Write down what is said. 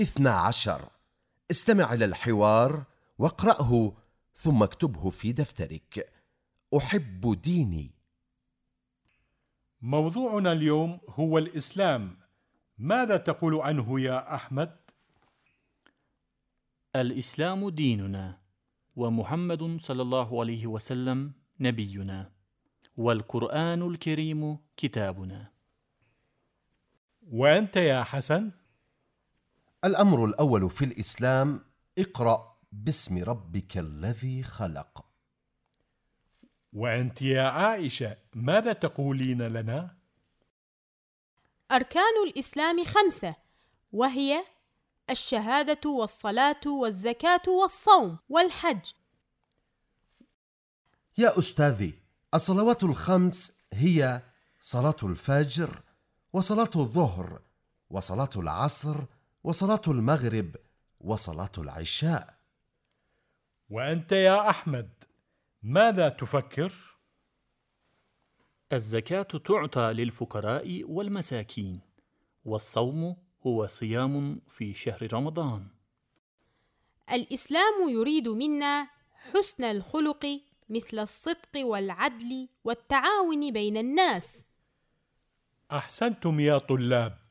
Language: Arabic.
اثنى عشر. استمع إلى الحوار واقرأه ثم اكتبه في دفترك. أحب ديني. موضوعنا اليوم هو الإسلام. ماذا تقول عنه يا أحمد؟ الإسلام ديننا ومحمد صلى الله عليه وسلم نبينا والقرآن الكريم كتابنا. وأنت يا حسن؟ الأمر الأول في الإسلام اقرأ باسم ربك الذي خلق وأنت يا عائشة ماذا تقولين لنا؟ أركان الإسلام خمسة وهي الشهادة والصلاة والزكاة والصوم والحج يا أستاذي الصلوات الخمس هي صلاة الفجر وصلاة الظهر وصلاة العصر وصلاة المغرب وصلاة العشاء. وأنت يا أحمد ماذا تفكر؟ الزكاة تعطى للفقراء والمساكين والصوم هو صيام في شهر رمضان. الإسلام يريد منا حسن الخلق مثل الصدق والعدل والتعاون بين الناس. أحسنتم يا طلاب.